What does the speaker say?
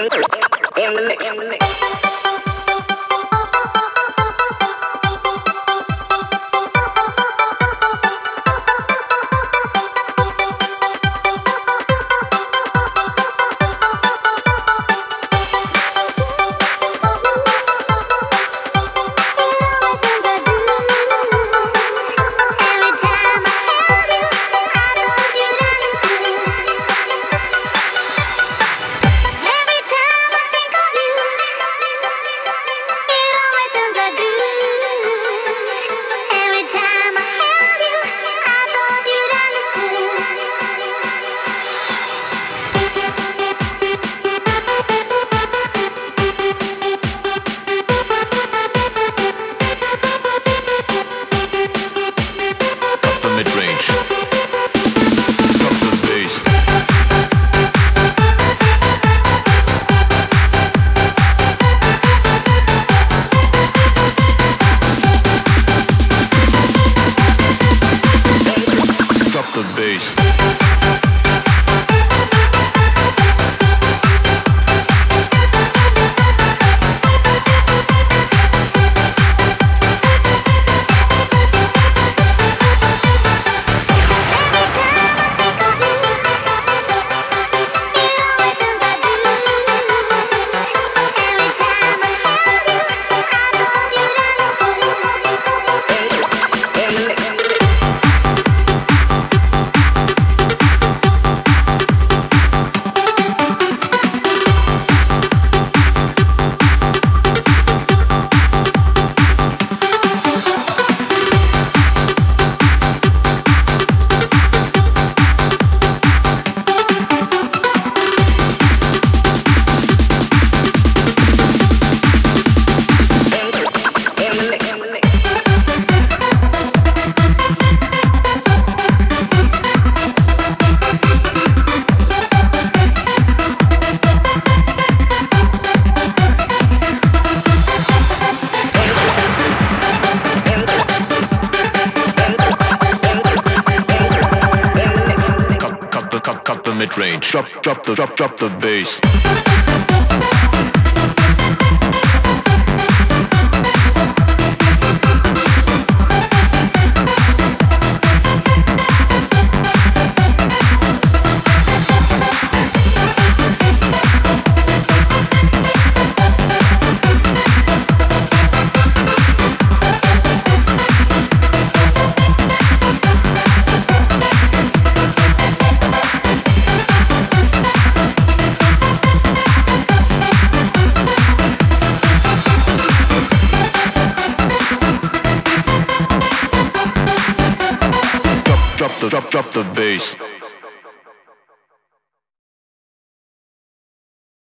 in the mix. the bass. cut, cut the mid range. Drop, drop the, drop, drop the bass. drop the drop drop the bass.